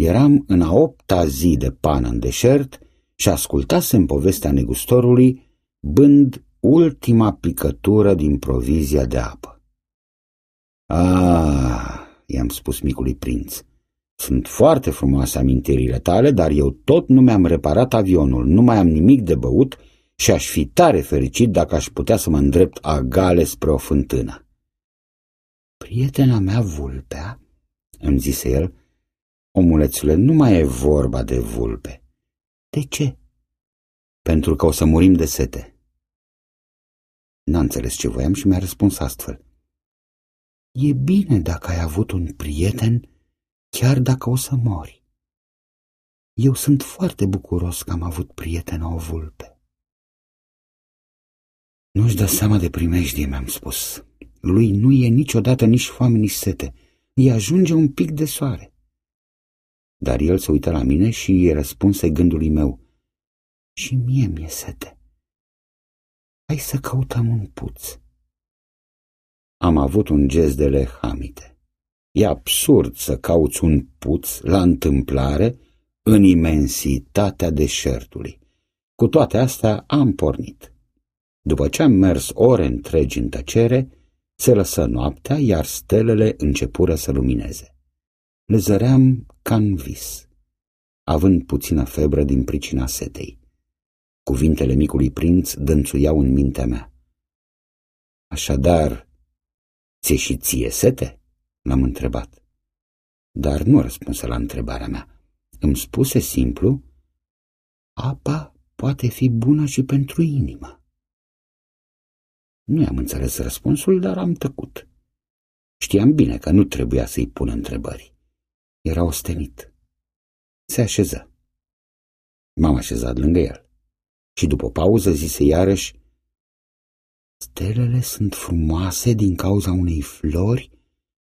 Eram în a opta zi de pană în deșert și ascultasem povestea negustorului, bând ultima picătură din provizia de apă. Ah, i-am spus micului prinț, sunt foarte frumoase amintirile tale, dar eu tot nu mi-am reparat avionul, nu mai am nimic de băut și aș fi tare fericit dacă aș putea să mă îndrept agale spre o fântână. Prietena mea, vulpea, îmi zise el, omulețule, nu mai e vorba de vulpe. De ce? Pentru că o să murim de sete. N-a înțeles ce voiam și mi-a răspuns astfel. E bine dacă ai avut un prieten, chiar dacă o să mori. Eu sunt foarte bucuros că am avut prieten o vulpe. Nu-și dă seama de primejdie, mi-am spus. Lui nu e niciodată nici foame, nici sete. Îi ajunge un pic de soare. Dar el se uită la mine și îi răspunse gândului meu. Și mie mi-e sete. Hai să căutăm un puț. Am avut un gest de lehamite. E absurd să cauți un puț la întâmplare în imensitatea deșertului. Cu toate astea am pornit. După ce am mers ore întregi în tăcere, se lăsă noaptea, iar stelele începură să lumineze. Le zăream ca în vis, având puțină febră din pricina setei. Cuvintele micului prinț dănțuiau în mintea mea. Așadar, ți și ție sete? L-am întrebat. Dar nu răspunse la întrebarea mea. Îmi spuse simplu, apa poate fi bună și pentru inimă. Nu i-am înțeles răspunsul, dar am tăcut. Știam bine că nu trebuia să-i pun întrebări. Era ostenit. Se așeză. M-am așezat lângă el. Și după o pauză zise iarăși, Stelele sunt frumoase din cauza unei flori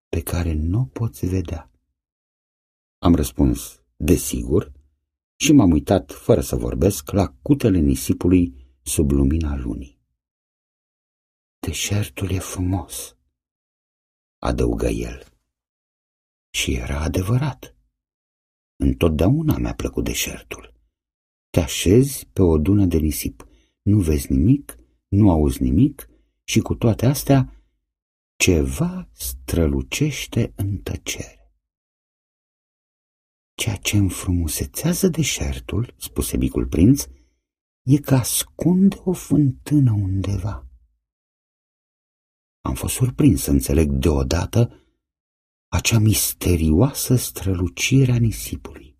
pe care nu o poți vedea. Am răspuns, desigur, și m-am uitat, fără să vorbesc, la cutele nisipului sub lumina lunii. Deșertul e frumos, adăugă el. Și era adevărat. Întotdeauna mi-a plăcut deșertul. Te așezi pe o dună de nisip, nu vezi nimic, nu auzi nimic și cu toate astea ceva strălucește în tăcere. Ceea ce înfrumusețează deșertul, spuse micul prinț, e că ascunde o fântână undeva. Am fost surprins să înțeleg deodată acea misterioasă strălucire a nisipului.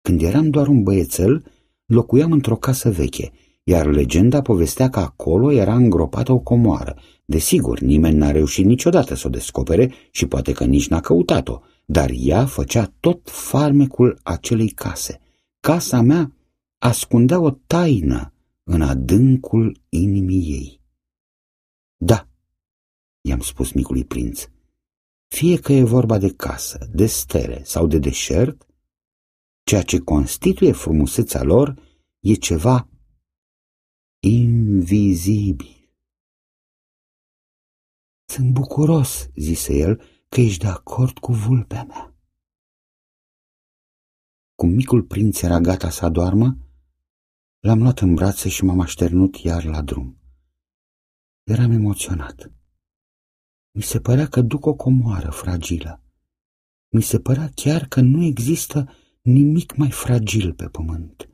Când eram doar un băiețel, locuiam într-o casă veche, iar legenda povestea că acolo era îngropată o comoară. Desigur, nimeni n-a reușit niciodată să o descopere și poate că nici n-a căutat-o, dar ea făcea tot farmecul acelei case. Casa mea ascundea o taină în adâncul inimii ei. Da, i-am spus micului prinț. Fie că e vorba de casă, de stele sau de deșert, ceea ce constituie frumusețea lor e ceva invizibil. Sunt bucuros, zise el, că ești de acord cu vulpea mea. Cum micul prinț era gata să adoarmă, l-am luat în brațe și m-am așternut iar la drum. Eram emoționat. Mi se părea că duc o comoară fragilă. Mi se părea chiar că nu există nimic mai fragil pe pământ.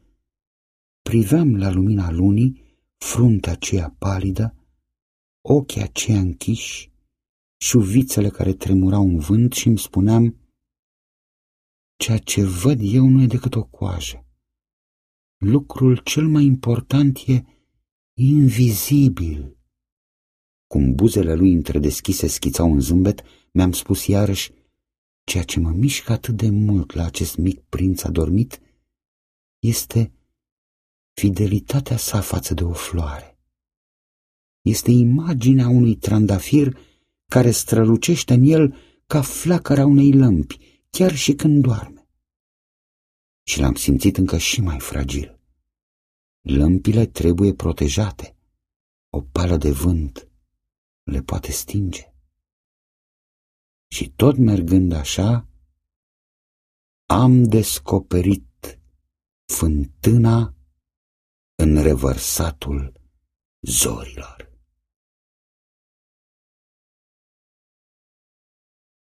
Priveam la lumina lunii, fruntea aceea palidă, ochii aceia închiși, șuvițele care tremurau în vânt și îmi spuneam ceea ce văd eu nu e decât o coajă. Lucrul cel mai important e invizibil cum buzele lui întredeschise schițau în zâmbet, mi-am spus iarăși, ceea ce mă mișcă atât de mult la acest mic prinț adormit este fidelitatea sa față de o floare. Este imaginea unui trandafir care strălucește în el ca flacăra unei lămpi, chiar și când doarme. Și l-am simțit încă și mai fragil. Lămpile trebuie protejate. O pală de vânt, le poate stinge. Și tot mergând așa, am descoperit fântâna în revărsatul zorilor.